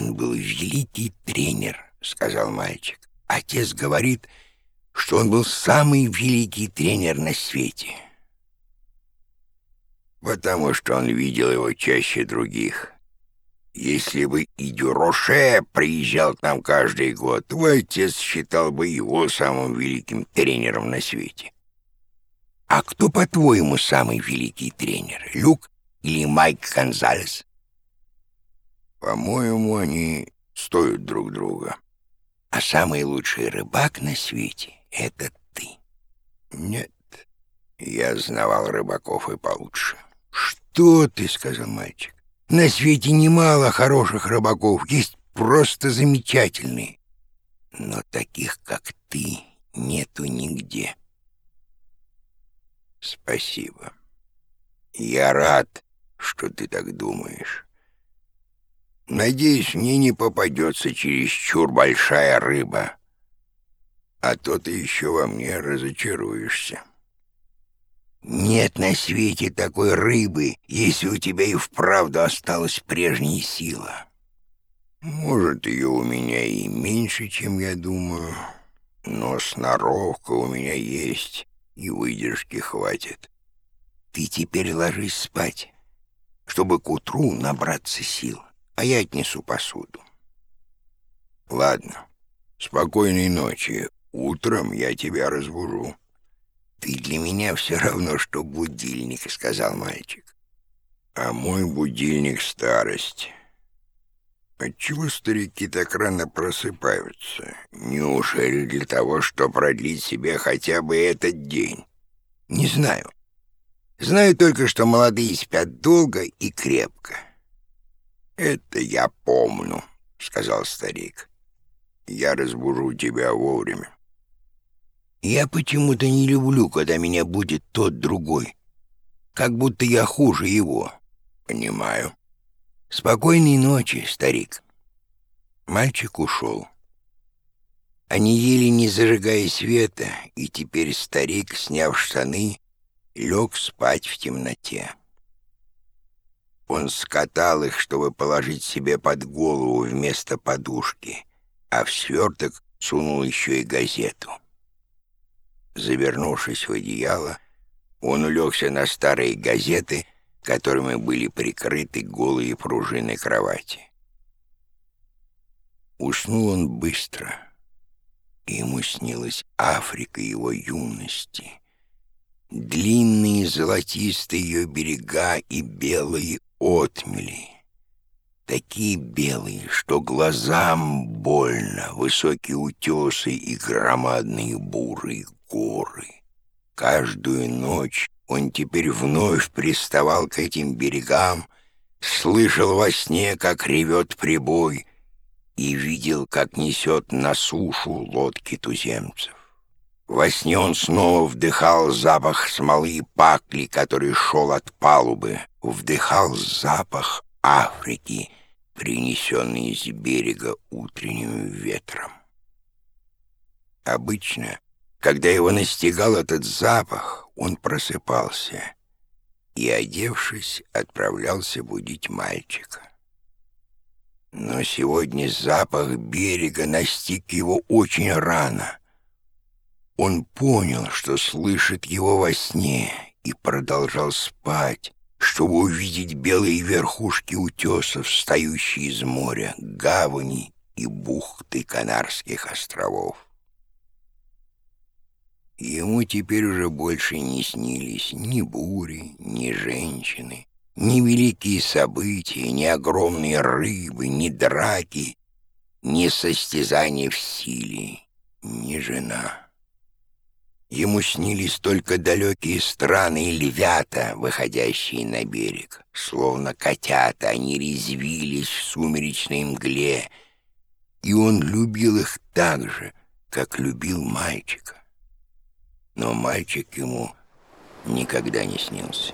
Он был великий тренер, сказал мальчик. Отец говорит, что он был самый великий тренер на свете. Потому что он видел его чаще других. Если бы и Дюроше приезжал к нам каждый год, твой отец считал бы его самым великим тренером на свете. А кто, по-твоему, самый великий тренер, Люк или Майк Гонзалес? По-моему, они стоят друг друга. А самый лучший рыбак на свете — это ты. Нет, я знавал рыбаков и получше. Что ты, — сказал мальчик. На свете немало хороших рыбаков, есть просто замечательные. Но таких, как ты, нету нигде. Спасибо. Я рад, что ты так думаешь. Надеюсь, мне не попадется чересчур большая рыба. А то ты еще во мне разочаруешься. Нет на свете такой рыбы, если у тебя и вправду осталась прежняя сила. Может, ее у меня и меньше, чем я думаю, но сноровка у меня есть, и выдержки хватит. Ты теперь ложись спать, чтобы к утру набраться сил а я отнесу посуду. Ладно, спокойной ночи. Утром я тебя разбужу. Ты для меня все равно, что будильник, сказал мальчик. А мой будильник — старость. Отчего старики так рано просыпаются? Неужели для того, чтобы продлить себе хотя бы этот день? Не знаю. Знаю только, что молодые спят долго и крепко. «Это я помню», — сказал старик. «Я разбужу тебя вовремя». «Я почему-то не люблю, когда меня будет тот другой. Как будто я хуже его». «Понимаю». «Спокойной ночи, старик». Мальчик ушел. Они ели, не зажигая света, и теперь старик, сняв штаны, лег спать в темноте. Он скатал их, чтобы положить себе под голову вместо подушки, а в сверток сунул еще и газету. Завернувшись в одеяло, он улегся на старые газеты, которыми были прикрыты голые пружины кровати. Уснул он быстро, и ему снилась Африка его юности — длинные золотистые ее берега и белые отмели. Такие белые, что глазам больно, высокие утесы и громадные бурые горы. Каждую ночь он теперь вновь приставал к этим берегам, слышал во сне, как ревет прибой, и видел, как несет на сушу лодки туземцев. Во сне он снова вдыхал запах смолы и пакли, который шел от палубы, вдыхал запах Африки, принесенный из берега утренним ветром. Обычно, когда его настигал этот запах, он просыпался и, одевшись, отправлялся будить мальчика. Но сегодня запах берега настиг его очень рано — он понял, что слышит его во сне, и продолжал спать, чтобы увидеть белые верхушки утесов, встающие из моря, гавани и бухты Канарских островов. Ему теперь уже больше не снились ни бури, ни женщины, ни великие события, ни огромные рыбы, ни драки, ни состязания в силе, ни жена. Ему снились только далекие страны и львята, выходящие на берег. Словно котята, они резвились в сумеречной мгле, и он любил их так же, как любил мальчика. Но мальчик ему никогда не снился.